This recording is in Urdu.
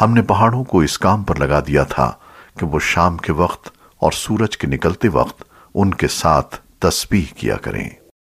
ہم نے پہاڑوں کو اس کام پر لگا دیا تھا کہ وہ شام کے وقت اور سورج کے نکلتے وقت ان کے ساتھ تسبیح کیا کریں۔